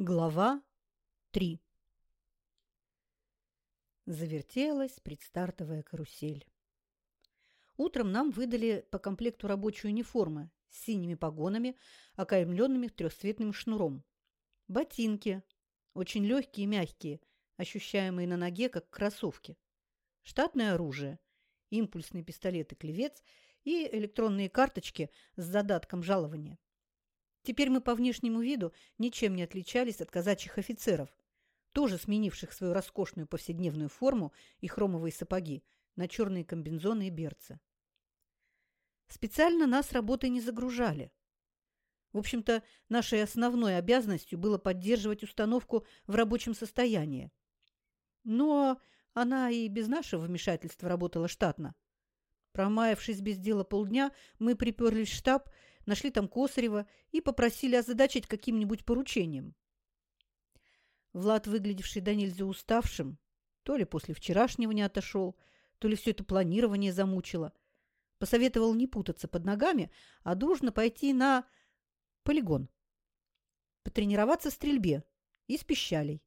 Глава 3 Завертелась предстартовая карусель. Утром нам выдали по комплекту рабочей униформы с синими погонами, окаймленными трехцветным шнуром. Ботинки, очень легкие и мягкие, ощущаемые на ноге, как кроссовки. Штатное оружие, импульсный пистолет и клевец и электронные карточки с задатком жалования. Теперь мы по внешнему виду ничем не отличались от казачьих офицеров, тоже сменивших свою роскошную повседневную форму и хромовые сапоги на черные комбинзоны и берцы. Специально нас работой не загружали. В общем-то, нашей основной обязанностью было поддерживать установку в рабочем состоянии. Но она и без нашего вмешательства работала штатно. Промаявшись без дела полдня, мы приперлись в штаб нашли там Косарева и попросили озадачить каким-нибудь поручением. Влад, выглядевший до нельзя уставшим, то ли после вчерашнего не отошел, то ли все это планирование замучило, посоветовал не путаться под ногами, а дружно пойти на полигон. Потренироваться в стрельбе из пищалей,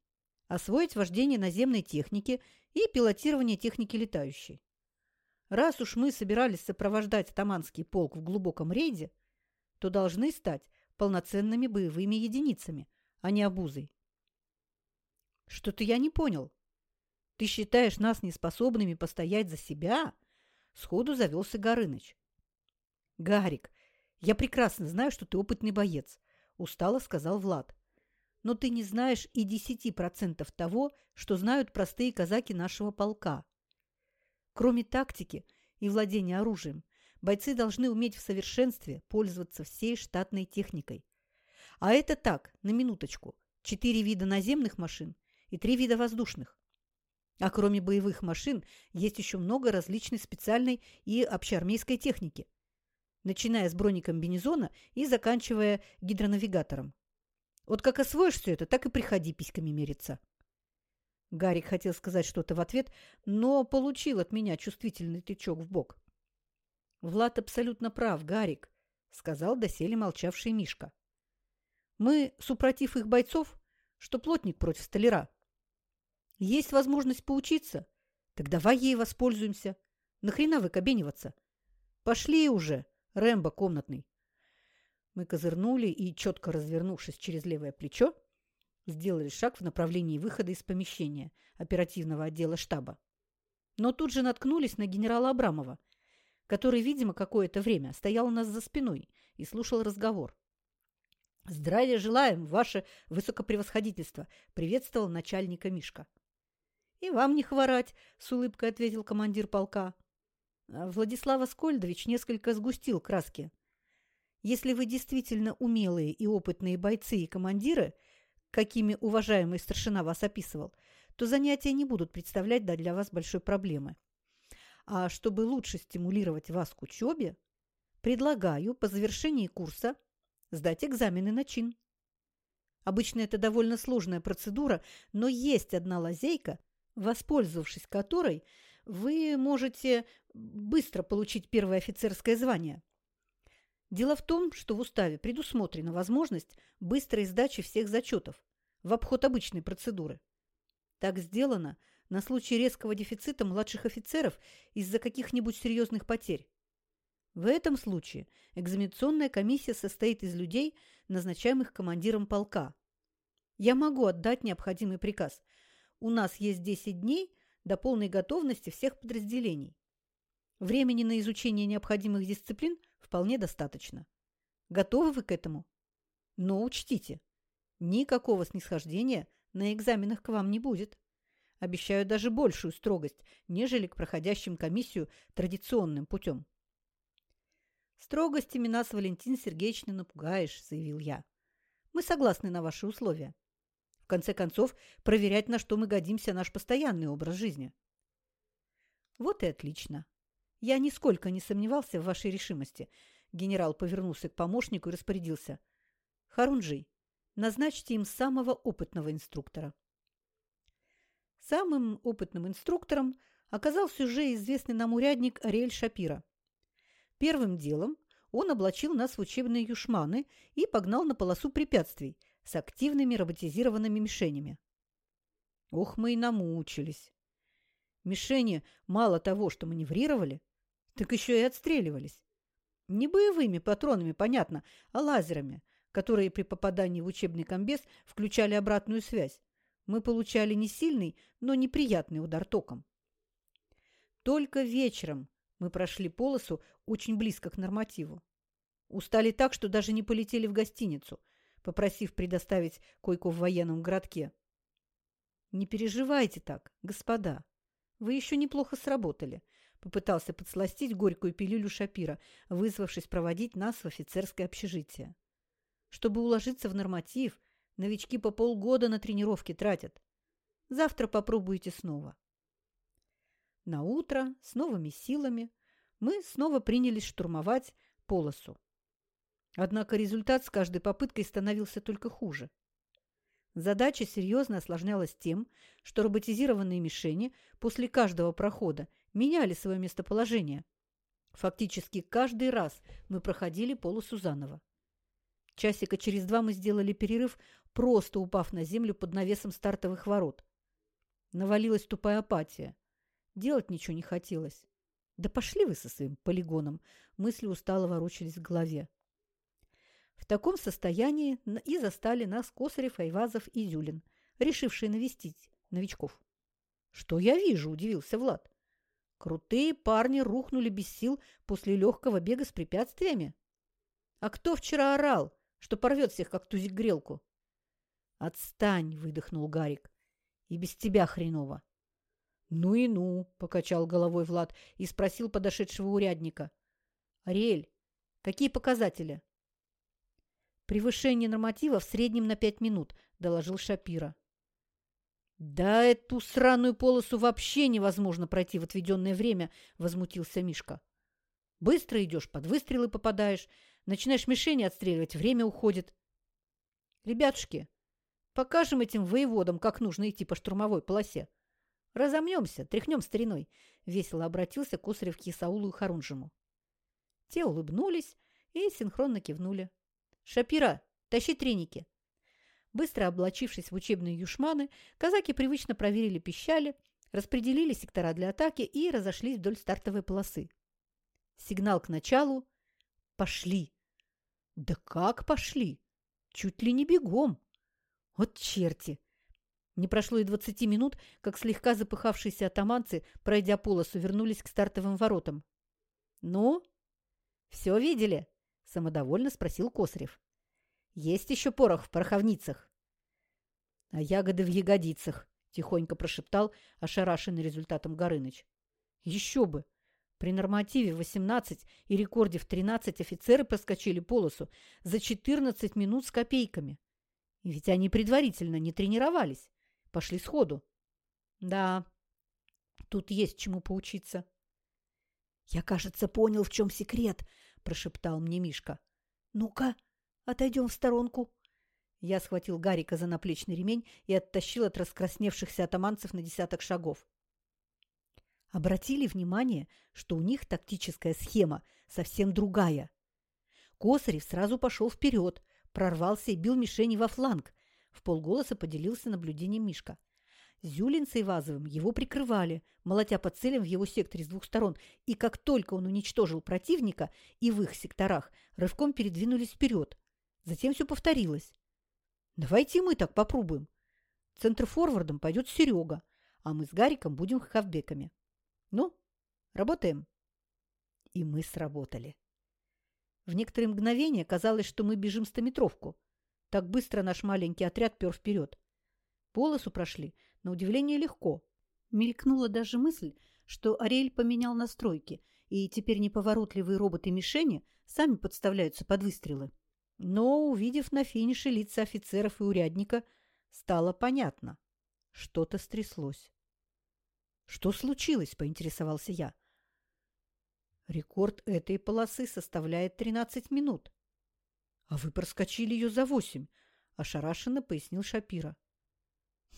освоить вождение наземной техники и пилотирование техники летающей. Раз уж мы собирались сопровождать атаманский полк в глубоком рейде, то должны стать полноценными боевыми единицами, а не обузой. Что-то я не понял. Ты считаешь нас неспособными постоять за себя? Сходу завелся Горыныч. Гарик, я прекрасно знаю, что ты опытный боец, устало сказал Влад. Но ты не знаешь и десяти процентов того, что знают простые казаки нашего полка. Кроме тактики и владения оружием, бойцы должны уметь в совершенстве пользоваться всей штатной техникой. А это так, на минуточку, четыре вида наземных машин и три вида воздушных. А кроме боевых машин есть еще много различной специальной и общеармейской техники, начиная с бронекомбинезона и заканчивая гидронавигатором. Вот как освоишь все это, так и приходи письками мериться. Гарик хотел сказать что-то в ответ, но получил от меня чувствительный тычок в бок. Влад абсолютно прав, Гарик, сказал доселе молчавший Мишка. Мы, супротив их бойцов, что плотник против столяра. Есть возможность поучиться, так давай ей воспользуемся. Нахрена выкобениваться? Пошли уже, Рэмбо комнатный. Мы козырнули и, четко развернувшись через левое плечо, сделали шаг в направлении выхода из помещения оперативного отдела штаба. Но тут же наткнулись на генерала Абрамова – который, видимо, какое-то время стоял у нас за спиной и слушал разговор. «Здравия желаем, ваше высокопревосходительство!» – приветствовал начальника Мишка. «И вам не хворать!» – с улыбкой ответил командир полка. Владислав Аскольдович несколько сгустил краски. «Если вы действительно умелые и опытные бойцы и командиры, какими уважаемый старшина вас описывал, то занятия не будут представлять для вас большой проблемы. А чтобы лучше стимулировать вас к учебе, предлагаю по завершении курса сдать экзамены на чин. Обычно это довольно сложная процедура, но есть одна лазейка, воспользовавшись которой вы можете быстро получить первое офицерское звание. Дело в том, что в уставе предусмотрена возможность быстрой сдачи всех зачетов в обход обычной процедуры. Так сделано – на случай резкого дефицита младших офицеров из-за каких-нибудь серьезных потерь. В этом случае экзаменационная комиссия состоит из людей, назначаемых командиром полка. Я могу отдать необходимый приказ. У нас есть 10 дней до полной готовности всех подразделений. Времени на изучение необходимых дисциплин вполне достаточно. Готовы вы к этому? Но учтите, никакого снисхождения на экзаменах к вам не будет. Обещаю даже большую строгость, нежели к проходящим комиссию традиционным путем. «Строгостями нас, Валентин Сергеевич, не напугаешь», – заявил я. «Мы согласны на ваши условия. В конце концов, проверять, на что мы годимся, наш постоянный образ жизни». «Вот и отлично. Я нисколько не сомневался в вашей решимости». Генерал повернулся к помощнику и распорядился. «Харунжий, назначьте им самого опытного инструктора». Самым опытным инструктором оказался уже известный нам урядник Ариэль Шапира. Первым делом он облачил нас в учебные юшманы и погнал на полосу препятствий, с активными роботизированными мишенями. Ох, мы и намучились. Мишени мало того, что маневрировали, так еще и отстреливались. Не боевыми патронами, понятно, а лазерами, которые при попадании в учебный комбез включали обратную связь. Мы получали не сильный, но неприятный удар током. Только вечером мы прошли полосу очень близко к нормативу. Устали так, что даже не полетели в гостиницу, попросив предоставить койку в военном городке. Не переживайте так, господа. Вы еще неплохо сработали, попытался подсластить горькую пилюлю Шапира, вызвавшись проводить нас в офицерское общежитие. Чтобы уложиться в норматив, новички по полгода на тренировки тратят. Завтра попробуйте снова. На утро с новыми силами мы снова принялись штурмовать полосу. Однако результат с каждой попыткой становился только хуже. Задача серьезно осложнялась тем, что роботизированные мишени после каждого прохода меняли свое местоположение. Фактически каждый раз мы проходили полосу заново. Часика через два мы сделали перерыв, просто упав на землю под навесом стартовых ворот. Навалилась тупая апатия. Делать ничего не хотелось. Да пошли вы со своим полигоном. Мысли устало ворочались в голове. В таком состоянии и застали нас Косарев, Айвазов и Зюлин, решившие навестить новичков. «Что я вижу?» – удивился Влад. «Крутые парни рухнули без сил после легкого бега с препятствиями. А кто вчера орал, что порвет всех, как тузик грелку. «Отстань!» – выдохнул Гарик. «И без тебя хреново». «Ну и ну!» – покачал головой Влад и спросил подошедшего урядника. «Ариэль, какие показатели?» «Превышение норматива в среднем на пять минут», – доложил Шапира. «Да эту сраную полосу вообще невозможно пройти в отведенное время», – возмутился Мишка. «Быстро идешь, под выстрелы попадаешь, Начинаешь мишени отстреливать, время уходит. Ребятушки, покажем этим воеводам, как нужно идти по штурмовой полосе. Разомнемся, тряхнем стариной, — весело обратился Косарев к Исаулу и Харунжему. Те улыбнулись и синхронно кивнули. «Шапира, тащи треники!» Быстро облачившись в учебные юшманы, казаки привычно проверили пищали, распределили сектора для атаки и разошлись вдоль стартовой полосы. Сигнал к началу Пошли. Да как пошли? Чуть ли не бегом. Вот черти! Не прошло и двадцати минут, как слегка запыхавшиеся атаманцы, пройдя полосу, вернулись к стартовым воротам. «Ну, все видели?» – самодовольно спросил Косарев. «Есть еще порох в пороховницах?» «А ягоды в ягодицах», – тихонько прошептал ошарашенный результатом Горыныч. «Еще бы! При нормативе 18 и рекорде в 13 офицеры проскочили полосу за 14 минут с копейками. Ведь они предварительно не тренировались. Пошли сходу. Да, тут есть чему поучиться. «Я, кажется, понял, в чем секрет», – прошептал мне Мишка. «Ну-ка, отойдем в сторонку». Я схватил Гарика за наплечный ремень и оттащил от раскрасневшихся атаманцев на десяток шагов. Обратили внимание, что у них тактическая схема совсем другая. Косарев сразу пошел вперед, прорвался и бил мишени во фланг. В полголоса поделился наблюдением Мишка. Зюлин с Ивазовым его прикрывали, молотя по целям в его секторе с двух сторон, и как только он уничтожил противника и в их секторах, рывком передвинулись вперед. Затем все повторилось. «Давайте мы так попробуем. Центр-форвардом пойдет Серега, а мы с Гариком будем хавбеками. Ну, работаем. И мы сработали. В некоторые мгновения казалось, что мы бежим стометровку. Так быстро наш маленький отряд пер вперед. Полосу прошли, на удивление, легко. Мелькнула даже мысль, что Ариэль поменял настройки, и теперь неповоротливые роботы-мишени сами подставляются под выстрелы. Но, увидев на финише лица офицеров и урядника, стало понятно. Что-то стряслось. «Что случилось?» – поинтересовался я. «Рекорд этой полосы составляет 13 минут». «А вы проскочили ее за восемь», – ошарашенно пояснил Шапира.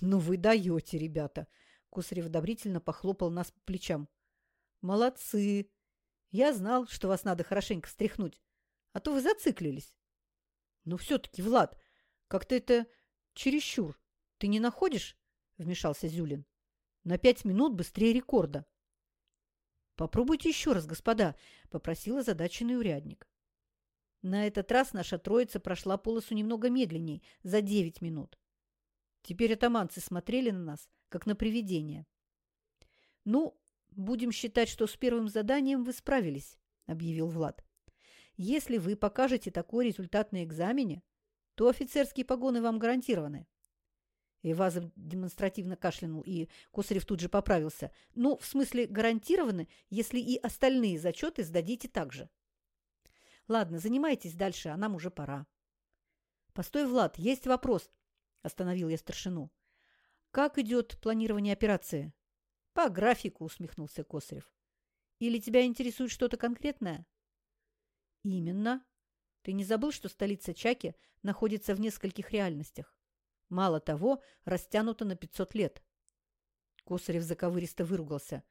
«Ну вы даете, ребята!» – Кусарев одобрительно похлопал нас по плечам. «Молодцы! Я знал, что вас надо хорошенько стряхнуть, а то вы зациклились». «Ну все-таки, Влад, Как-то это чересчур. Ты не находишь? Вмешался Зюлин. На пять минут быстрее рекорда. Попробуйте еще раз, господа, попросил озадаченный урядник. На этот раз наша троица прошла полосу немного медленней, за девять минут. Теперь атаманцы смотрели на нас, как на привидение. «Ну, будем считать, что с первым заданием вы справились», – объявил Влад. «Если вы покажете такой результат на экзамене, то офицерские погоны вам гарантированы». Ивазов демонстративно кашлянул, и Косарев тут же поправился. «Ну, в смысле, гарантированы, если и остальные зачеты сдадите так же». «Ладно, занимайтесь дальше, а нам уже пора». «Постой, Влад, есть вопрос», – остановил я старшину. «Как идет планирование операции?» «По графику», – усмехнулся Косарев. «Или тебя интересует что-то конкретное?» «Именно. Ты не забыл, что столица Чаки находится в нескольких реальностях? Мало того, растянута на 500 лет». Косарев заковыристо выругался.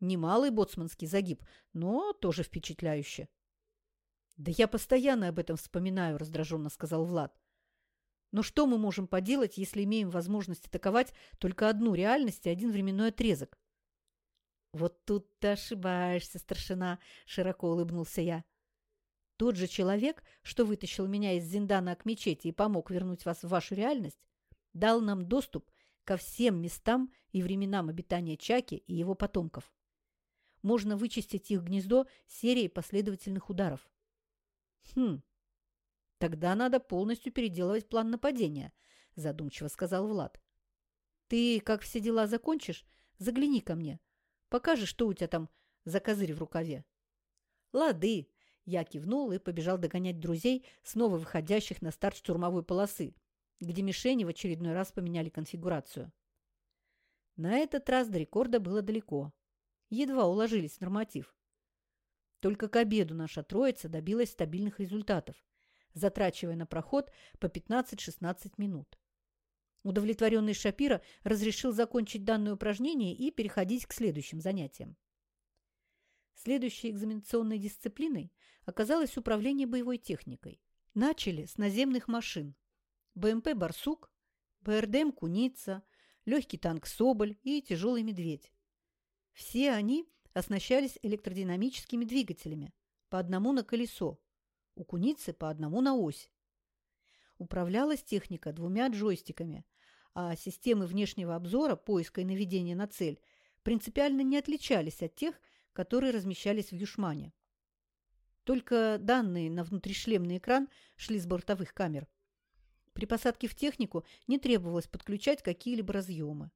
Немалый боцманский загиб, но тоже впечатляюще. «Да я постоянно об этом вспоминаю», – раздраженно сказал Влад. Но что мы можем поделать, если имеем возможность атаковать только одну реальность и один временной отрезок? Вот тут ты ошибаешься, старшина, широко улыбнулся я. Тот же человек, что вытащил меня из Зиндана к мечети и помог вернуть вас в вашу реальность, дал нам доступ ко всем местам и временам обитания Чаки и его потомков. Можно вычистить их гнездо серией последовательных ударов. Хм, Тогда надо полностью переделывать план нападения, задумчиво сказал Влад. Ты, как все дела закончишь, загляни ко мне. Покажешь, что у тебя там за козырь в рукаве. Лады, я кивнул и побежал догонять друзей, снова выходящих на старт штурмовой полосы, где мишени в очередной раз поменяли конфигурацию. На этот раз до рекорда было далеко. Едва уложились в норматив. Только к обеду наша троица добилась стабильных результатов затрачивая на проход по 15-16 минут. Удовлетворенный Шапира разрешил закончить данное упражнение и переходить к следующим занятиям. Следующей экзаменационной дисциплиной оказалось управление боевой техникой. Начали с наземных машин. БМП «Барсук», БРДМ «Куница», легкий танк «Соболь» и тяжелый «Медведь». Все они оснащались электродинамическими двигателями, по одному на колесо, у куницы по одному на ось. Управлялась техника двумя джойстиками, а системы внешнего обзора, поиска и наведения на цель принципиально не отличались от тех, которые размещались в Юшмане. Только данные на внутришлемный экран шли с бортовых камер. При посадке в технику не требовалось подключать какие-либо разъемы.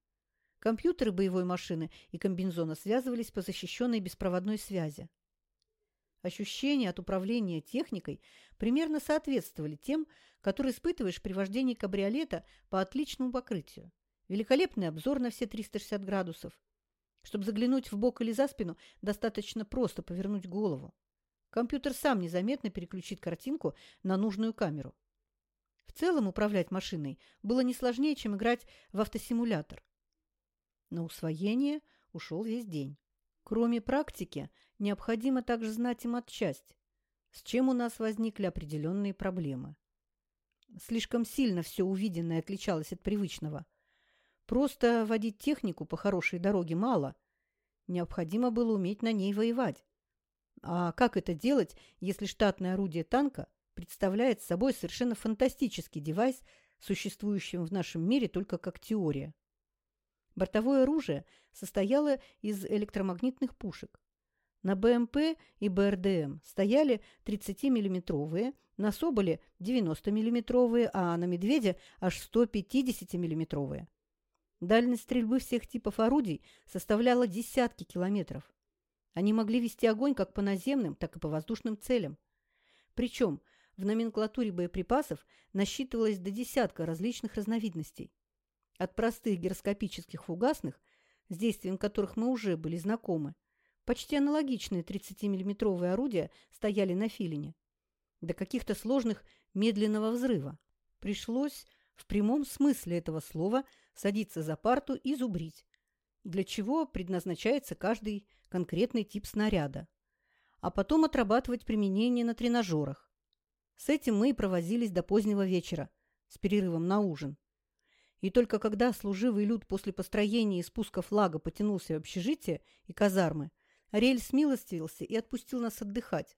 Компьютеры боевой машины и комбинзона связывались по защищенной беспроводной связи. Ощущения от управления техникой примерно соответствовали тем, которые испытываешь при вождении кабриолета по отличному покрытию. Великолепный обзор на все 360 градусов. Чтобы заглянуть в бок или за спину, достаточно просто повернуть голову. Компьютер сам незаметно переключит картинку на нужную камеру. В целом управлять машиной было не сложнее, чем играть в автосимулятор. На усвоение ушел весь день. Кроме практики, необходимо также знать и матчасть, с чем у нас возникли определенные проблемы. Слишком сильно все увиденное отличалось от привычного. Просто водить технику по хорошей дороге мало. Необходимо было уметь на ней воевать. А как это делать, если штатное орудие танка представляет собой совершенно фантастический девайс, существующий в нашем мире только как теория? Бортовое оружие состояло из электромагнитных пушек. На БМП и БРДМ стояли 30-миллиметровые, на Соболе 90-миллиметровые, а на Медведе аж 150-миллиметровые. Дальность стрельбы всех типов орудий составляла десятки километров. Они могли вести огонь как по наземным, так и по воздушным целям. Причем в номенклатуре боеприпасов насчитывалось до десятка различных разновидностей. От простых гироскопических фугасных, с действием которых мы уже были знакомы, почти аналогичные 30-миллиметровые орудия стояли на филине, до каких-то сложных медленного взрыва. Пришлось в прямом смысле этого слова садиться за парту и зубрить, для чего предназначается каждый конкретный тип снаряда, а потом отрабатывать применение на тренажерах. С этим мы и провозились до позднего вечера, с перерывом на ужин. И только когда служивый люд после построения и спуска флага потянулся в общежитие и казармы, Ариэль смилостивился и отпустил нас отдыхать.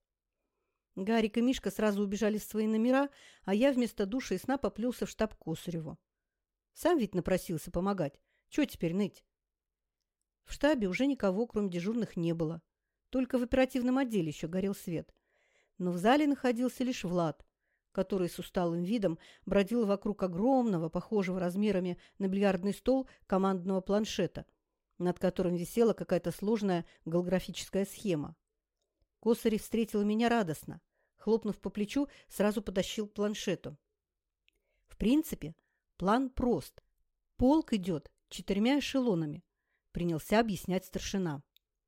Гарик и Мишка сразу убежали в свои номера, а я вместо душа и сна поплелся в штаб Косареву. Сам ведь напросился помогать. Чего теперь ныть? В штабе уже никого, кроме дежурных, не было. Только в оперативном отделе еще горел свет. Но в зале находился лишь Влад, который с усталым видом бродил вокруг огромного, похожего размерами на бильярдный стол, командного планшета, над которым висела какая-то сложная голографическая схема. Косарев встретил меня радостно. Хлопнув по плечу, сразу потащил к планшету. В принципе, план прост. Полк идет четырьмя эшелонами, принялся объяснять старшина.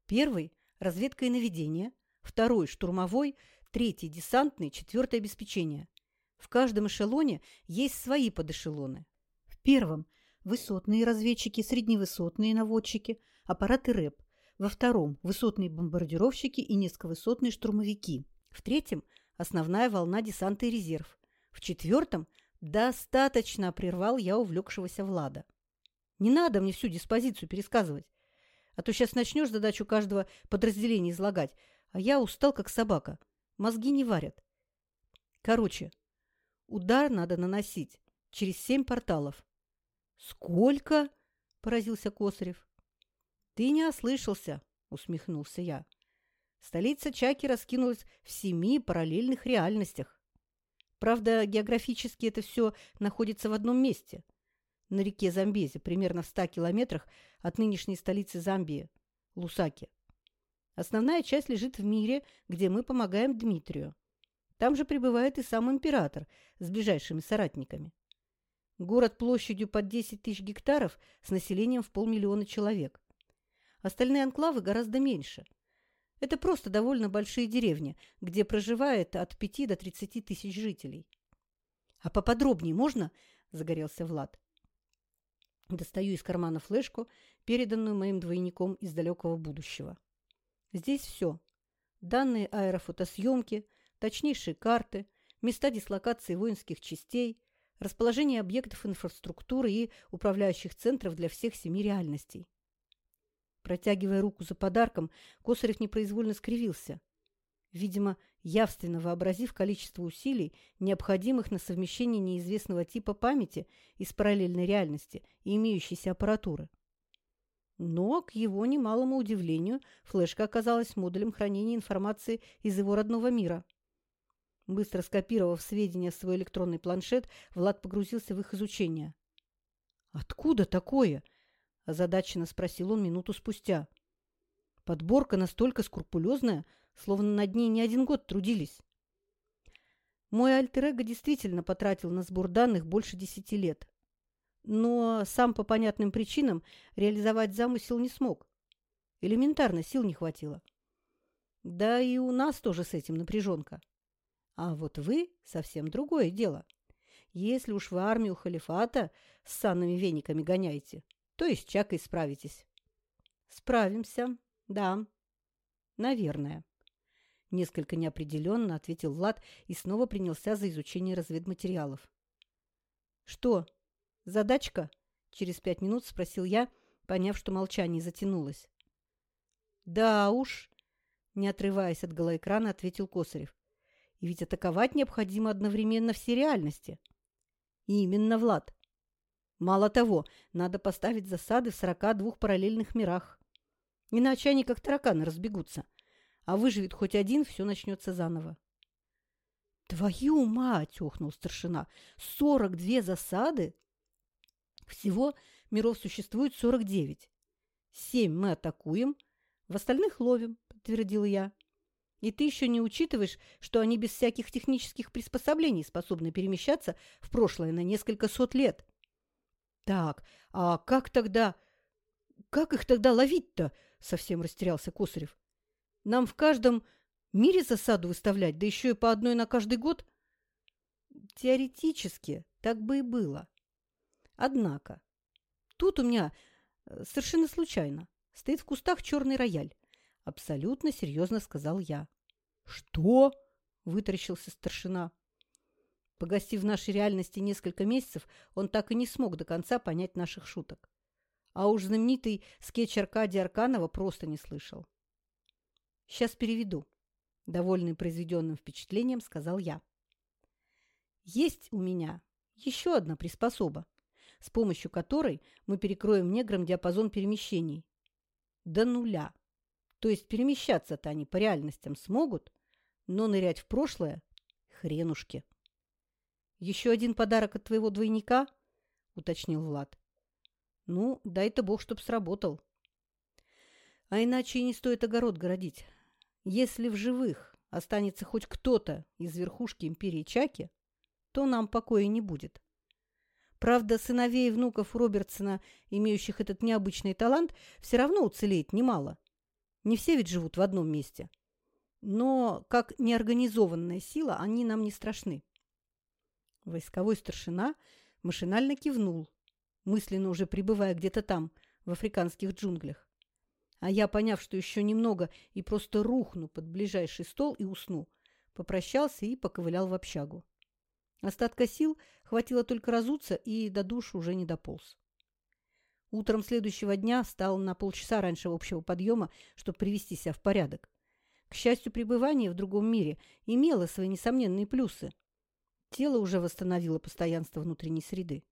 Первый – разведка и наведение, второй – штурмовой, третий – десантный, четвертое – обеспечение. В каждом эшелоне есть свои подэшелоны. В первом – высотные разведчики, средневысотные наводчики, аппараты РЭП. Во втором – высотные бомбардировщики и низковысотные штурмовики. В третьем – основная волна десанта и резерв. В четвертом – достаточно прервал я увлекшегося Влада. Не надо мне всю диспозицию пересказывать. А то сейчас начнешь задачу каждого подразделения излагать, а я устал, как собака. Мозги не варят. Короче, удар надо наносить через семь порталов. «Сколько?» – поразился Косарев. «Ты не ослышался», – усмехнулся я. Столица Чаки раскинулась в семи параллельных реальностях. Правда, географически это все находится в одном месте – на реке Замбези, примерно в 100 километрах от нынешней столицы Замбии – Лусаки. Основная часть лежит в мире, где мы помогаем Дмитрию. Там же пребывает и сам император с ближайшими соратниками. Город площадью под 10 тысяч гектаров с населением в полмиллиона человек. Остальные анклавы гораздо меньше. Это просто довольно большие деревни, где проживает от 5 до 30 тысяч жителей. «А поподробнее можно?» – загорелся Влад. Достаю из кармана флешку, переданную моим двойником из далекого будущего. Здесь все. Данные аэрофотосъемки, точнейшие карты, места дислокации воинских частей, расположение объектов инфраструктуры и управляющих центров для всех семи реальностей. Протягивая руку за подарком, Косарев непроизвольно скривился. Видимо, явственно вообразив количество усилий, необходимых на совмещение неизвестного типа памяти из параллельной реальности и имеющейся аппаратуры. Но, к его немалому удивлению, флешка оказалась модулем хранения информации из его родного мира. Быстро скопировав сведения в свой электронный планшет, Влад погрузился в их изучение. «Откуда такое?» – озадаченно спросил он минуту спустя. Подборка настолько скрупулезная, словно над ней не один год трудились. Мой альтер действительно потратил на сбор данных больше десяти лет. Но сам по понятным причинам реализовать замысел не смог. Элементарно сил не хватило. Да и у нас тоже с этим напряженка. А вот вы совсем другое дело. Если уж в армию халифата с санными вениками гоняете, то и с чакой справитесь. Справимся, да, наверное. Несколько неопределенно ответил Влад и снова принялся за изучение разведматериалов. «Что, задачка?» – через пять минут спросил я, поняв, что молчание затянулось. «Да уж», – не отрываясь от голоэкрана, ответил Косарев. «И ведь атаковать необходимо одновременно все реальности». «Именно, Влад. Мало того, надо поставить засады в сорока двух параллельных мирах. Иначе они как тараканы разбегутся» а выживет хоть один, все начнется заново. «Твою мать!» – охнул старшина. «Сорок две засады?» «Всего миров существует сорок девять. Семь мы атакуем, в остальных ловим», – подтвердил я. «И ты еще не учитываешь, что они без всяких технических приспособлений способны перемещаться в прошлое на несколько сот лет». «Так, а как тогда... Как их тогда ловить-то?» – совсем растерялся Косарев. Нам в каждом мире засаду выставлять, да еще и по одной на каждый год? Теоретически так бы и было. Однако, тут у меня э, совершенно случайно стоит в кустах черный рояль. Абсолютно серьезно сказал я. Что? Вытаращился старшина. Погостив в нашей реальности несколько месяцев, он так и не смог до конца понять наших шуток. А уж знаменитый скетч Аркадия Арканова просто не слышал. «Сейчас переведу», – довольный произведенным впечатлением, сказал я. «Есть у меня еще одна приспособа, с помощью которой мы перекроем неграм диапазон перемещений. До нуля. То есть перемещаться-то они по реальностям смогут, но нырять в прошлое – хренушки». «Еще один подарок от твоего двойника?» – уточнил Влад. «Ну, дай-то бог, чтоб сработал. А иначе и не стоит огород городить. Если в живых останется хоть кто-то из верхушки империи Чаки, то нам покоя не будет. Правда, сыновей и внуков Робертсона, имеющих этот необычный талант, все равно уцелеет немало. Не все ведь живут в одном месте. Но как неорганизованная сила они нам не страшны. Войсковой старшина машинально кивнул, мысленно уже пребывая где-то там, в африканских джунглях. А я, поняв, что еще немного и просто рухну под ближайший стол и усну, попрощался и поковылял в общагу. Остатка сил хватило только разуться, и до душ уже не дополз. Утром следующего дня встал на полчаса раньше общего подъема, чтобы привести себя в порядок. К счастью, пребывание в другом мире имело свои несомненные плюсы – Тело уже восстановило постоянство внутренней среды.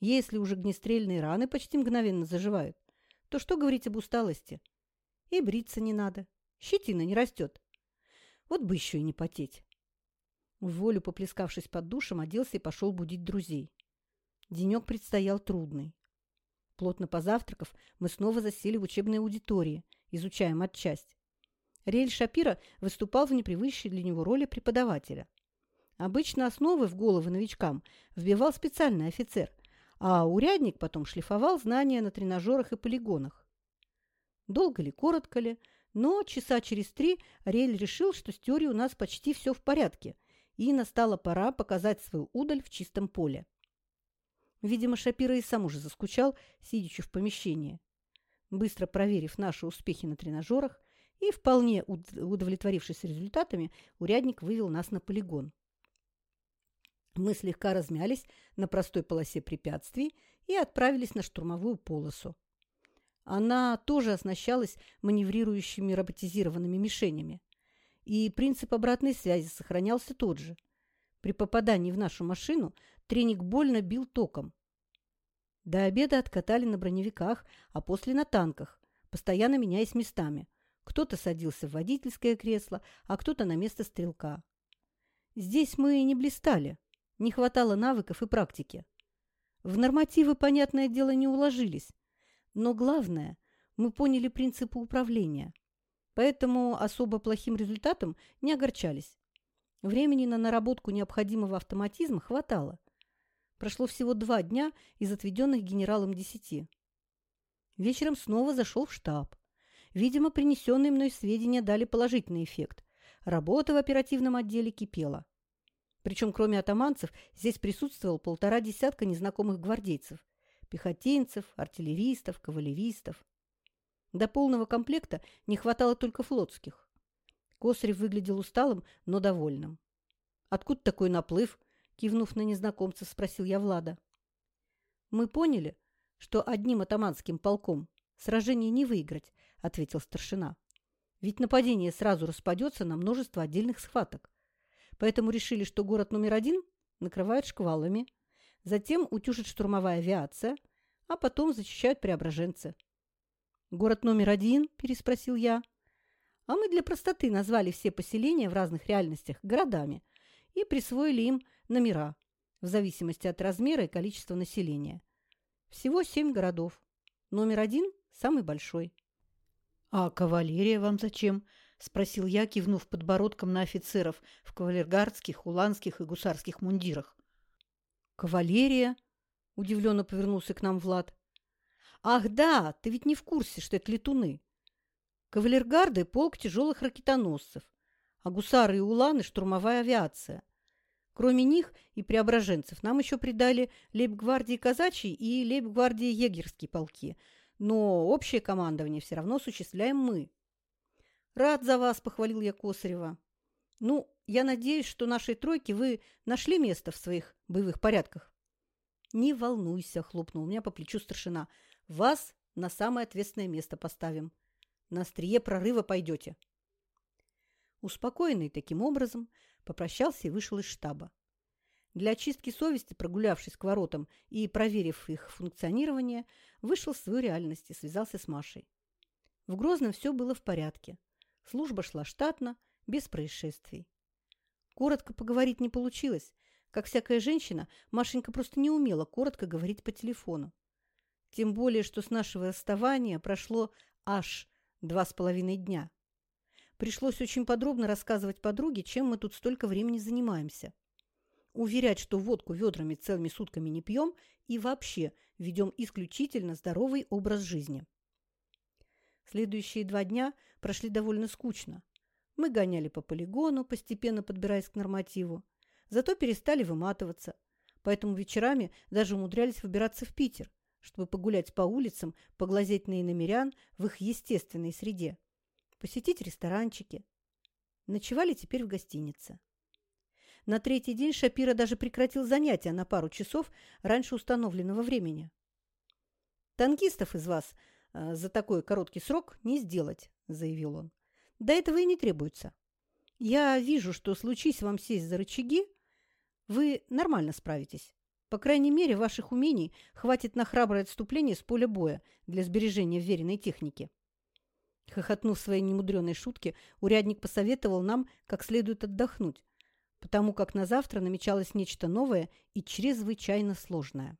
Если уже огнестрельные раны почти мгновенно заживают, то что говорить об усталости? И бриться не надо. Щетина не растет. Вот бы еще и не потеть. В волю поплескавшись под душем, оделся и пошел будить друзей. Денек предстоял трудный. Плотно позавтракав, мы снова засели в учебной аудитории, изучая матчасть. Рель Шапира выступал в непривычной для него роли преподавателя. Обычно основы в головы новичкам вбивал специальный офицер, а урядник потом шлифовал знания на тренажерах и полигонах. Долго ли, коротко ли, но часа через три Рель решил, что с теорией у нас почти все в порядке, и настала пора показать свою удаль в чистом поле. Видимо, Шапира и сам уже заскучал, сидячи в помещении. Быстро проверив наши успехи на тренажерах и вполне удовлетворившись результатами, урядник вывел нас на полигон. Мы слегка размялись на простой полосе препятствий и отправились на штурмовую полосу. Она тоже оснащалась маневрирующими роботизированными мишенями. И принцип обратной связи сохранялся тот же. При попадании в нашу машину треник больно бил током. До обеда откатали на броневиках, а после на танках, постоянно меняясь местами. Кто-то садился в водительское кресло, а кто-то на место стрелка. Здесь мы и не блистали. Не хватало навыков и практики. В нормативы, понятное дело, не уложились. Но главное, мы поняли принципы управления. Поэтому особо плохим результатом не огорчались. Времени на наработку необходимого автоматизма хватало. Прошло всего два дня из отведенных генералом десяти. Вечером снова зашел в штаб. Видимо, принесенные мной сведения дали положительный эффект. Работа в оперативном отделе кипела. Причем, кроме атаманцев, здесь присутствовал полтора десятка незнакомых гвардейцев, пехотинцев, артиллеристов, кавалеристов. До полного комплекта не хватало только флотских. Косарев выглядел усталым, но довольным. «Откуда такой наплыв?» – кивнув на незнакомца, спросил я Влада. «Мы поняли, что одним атаманским полком сражение не выиграть», – ответил старшина. «Ведь нападение сразу распадется на множество отдельных схваток поэтому решили, что город номер один накрывают шквалами, затем утюжит штурмовая авиация, а потом зачищают преображенцы. «Город номер один?» – переспросил я. А мы для простоты назвали все поселения в разных реальностях городами и присвоили им номера в зависимости от размера и количества населения. Всего семь городов. Номер один – самый большой. «А кавалерия вам зачем?» – спросил я, кивнув подбородком на офицеров в кавалергардских, уланских и гусарских мундирах. «Кавалерия?» – удивленно повернулся к нам Влад. «Ах да, ты ведь не в курсе, что это летуны. Кавалергарды – полк тяжелых ракетоносцев, а гусары и уланы – штурмовая авиация. Кроме них и преображенцев нам еще придали лейб-гвардии казачьи и лейб-гвардии егерские полки, но общее командование все равно осуществляем мы». «Рад за вас», – похвалил я Косарева. «Ну, я надеюсь, что нашей тройке вы нашли место в своих боевых порядках. Не волнуйся, хлопнул меня по плечу старшина. Вас на самое ответственное место поставим. На острие прорыва пойдете. Успокоенный таким образом, попрощался и вышел из штаба. Для очистки совести, прогулявшись к воротам и проверив их функционирование, вышел в свою реальность и связался с Машей. В Грозном все было в порядке. Служба шла штатно, без происшествий. Коротко поговорить не получилось. Как всякая женщина, Машенька просто не умела коротко говорить по телефону. Тем более, что с нашего расставания прошло аж два с половиной дня. Пришлось очень подробно рассказывать подруге, чем мы тут столько времени занимаемся. Уверять, что водку ведрами целыми сутками не пьем и вообще ведем исключительно здоровый образ жизни. Следующие два дня прошли довольно скучно. Мы гоняли по полигону, постепенно подбираясь к нормативу. Зато перестали выматываться. Поэтому вечерами даже умудрялись выбираться в Питер, чтобы погулять по улицам, поглазеть на иномерян в их естественной среде посетить ресторанчики. Ночевали теперь в гостинице. На третий день Шапира даже прекратил занятия на пару часов раньше установленного времени. «Танкистов из вас за такой короткий срок не сделать», – заявил он. «До этого и не требуется. Я вижу, что случись вам сесть за рычаги, вы нормально справитесь. По крайней мере, ваших умений хватит на храброе отступление с поля боя для сбережения вверенной техники. Хохотнув своей немудреной шутки, урядник посоветовал нам как следует отдохнуть, потому как на завтра намечалось нечто новое и чрезвычайно сложное.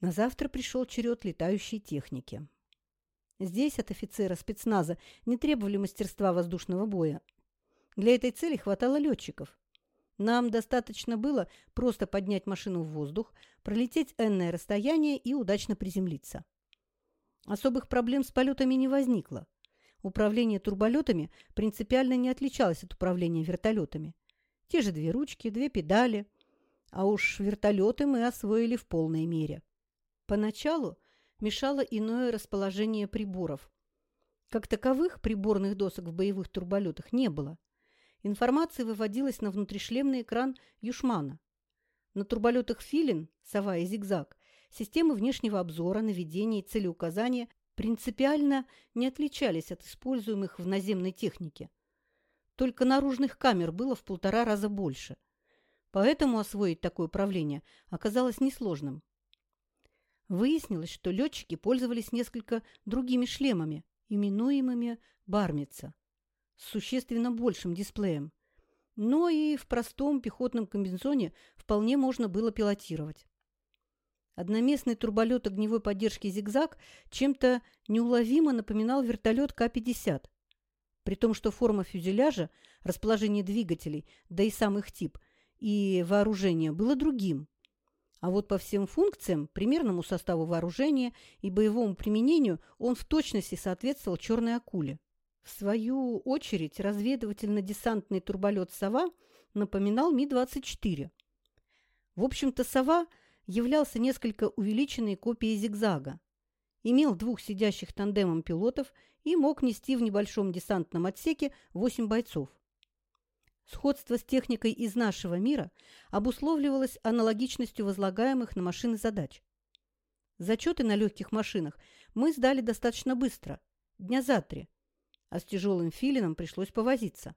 На завтра пришел черед летающей техники. Здесь от офицера спецназа не требовали мастерства воздушного боя. Для этой цели хватало летчиков. Нам достаточно было просто поднять машину в воздух, пролететь энное расстояние и удачно приземлиться. Особых проблем с полетами не возникло. Управление турболетами принципиально не отличалось от управления вертолетами. Те же две ручки, две педали. А уж вертолеты мы освоили в полной мере. Поначалу мешало иное расположение приборов. Как таковых приборных досок в боевых турболетах не было. Информация выводилась на внутришлемный экран Юшмана. На турболетах «Филин», «Сова» и «Зигзаг» Системы внешнего обзора, наведения и целеуказания принципиально не отличались от используемых в наземной технике. Только наружных камер было в полтора раза больше. Поэтому освоить такое управление оказалось несложным. Выяснилось, что летчики пользовались несколько другими шлемами, именуемыми «бармица», с существенно большим дисплеем. Но и в простом пехотном комбинезоне вполне можно было пилотировать. Одноместный турболет огневой поддержки «Зигзаг» чем-то неуловимо напоминал вертолет К-50. При том, что форма фюзеляжа, расположение двигателей, да и сам их тип, и вооружение было другим. А вот по всем функциям, примерному составу вооружения и боевому применению он в точности соответствовал «Черной акуле». В свою очередь разведывательно-десантный турболет «Сова» напоминал Ми-24. В общем-то, «Сова» – являлся несколько увеличенной копией зигзага, имел двух сидящих тандемом пилотов и мог нести в небольшом десантном отсеке восемь бойцов. Сходство с техникой из нашего мира обусловливалось аналогичностью возлагаемых на машины задач. Зачеты на легких машинах мы сдали достаточно быстро, дня за три, а с тяжелым филином пришлось повозиться.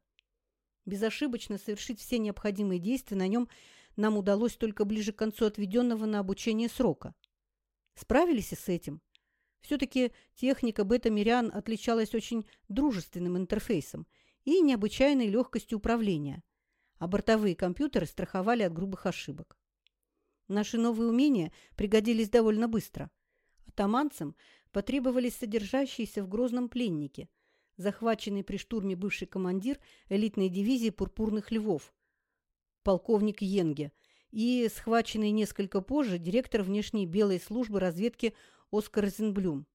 Безошибочно совершить все необходимые действия на нем – нам удалось только ближе к концу отведенного на обучение срока. Справились и с этим. Все-таки техника бета-мирян отличалась очень дружественным интерфейсом и необычайной легкостью управления, а бортовые компьютеры страховали от грубых ошибок. Наши новые умения пригодились довольно быстро. Атаманцам потребовались содержащиеся в Грозном пленнике, захваченный при штурме бывший командир элитной дивизии «Пурпурных львов», полковник Йенге, и схваченный несколько позже директор внешней белой службы разведки Оскар Зенблюм.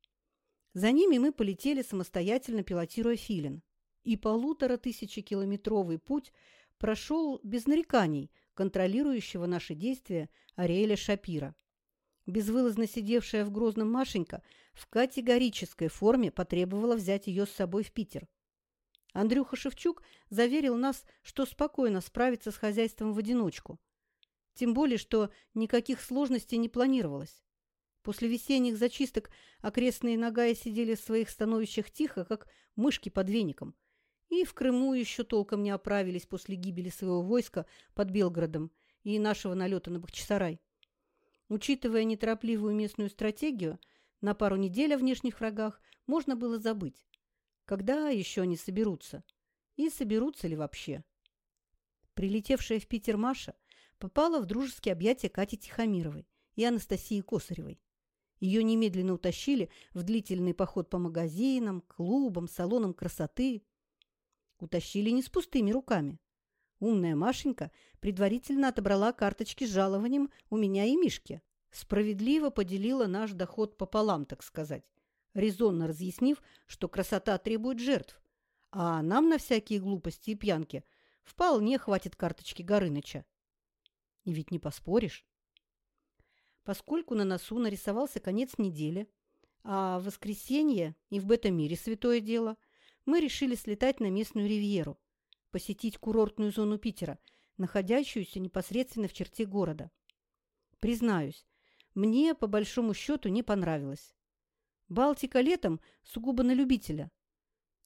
За ними мы полетели самостоятельно, пилотируя филин. И полутора тысячи километровый путь прошел без нареканий контролирующего наши действия Ариэля Шапира. Безвылазно сидевшая в Грозном Машенька в категорической форме потребовала взять ее с собой в Питер. Андрюха Шевчук заверил нас, что спокойно справится с хозяйством в одиночку. Тем более, что никаких сложностей не планировалось. После весенних зачисток окрестные Нагаи сидели в своих становищах тихо, как мышки под веником. И в Крыму еще толком не оправились после гибели своего войска под Белгородом и нашего налета на Бахчисарай. Учитывая неторопливую местную стратегию, на пару недель о внешних врагах можно было забыть. Когда еще они соберутся? И соберутся ли вообще? Прилетевшая в Питер Маша попала в дружеские объятия Кати Тихомировой и Анастасии Косаревой. Ее немедленно утащили в длительный поход по магазинам, клубам, салонам красоты. Утащили не с пустыми руками. Умная Машенька предварительно отобрала карточки с жалованием у меня и Мишки. Справедливо поделила наш доход пополам, так сказать, резонно разъяснив, что красота требует жертв, а нам на всякие глупости и пьянки вполне хватит карточки Горыныча. И ведь не поспоришь. Поскольку на носу нарисовался конец недели, а в воскресенье и в бета-мире святое дело, мы решили слетать на местную ривьеру, посетить курортную зону Питера, находящуюся непосредственно в черте города. Признаюсь, мне по большому счету не понравилось. Балтика летом сугубо на любителя.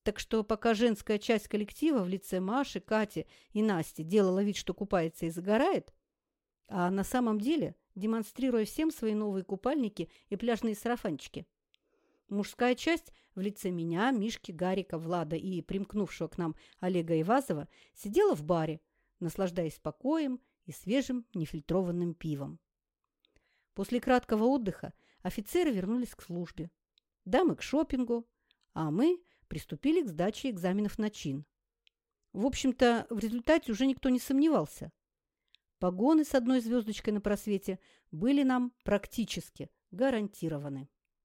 Так что пока женская часть коллектива в лице Маши, Кати и Насти делала вид, что купается и загорает, а на самом деле демонстрируя всем свои новые купальники и пляжные сарафанчики. Мужская часть в лице меня, Мишки, Гарика, Влада и примкнувшего к нам Олега Ивазова сидела в баре, наслаждаясь покоем и свежим нефильтрованным пивом. После краткого отдыха офицеры вернулись к службе, дамы к шопингу, а мы приступили к сдаче экзаменов на чин. В общем-то, в результате уже никто не сомневался. Погоны с одной звездочкой на просвете были нам практически гарантированы.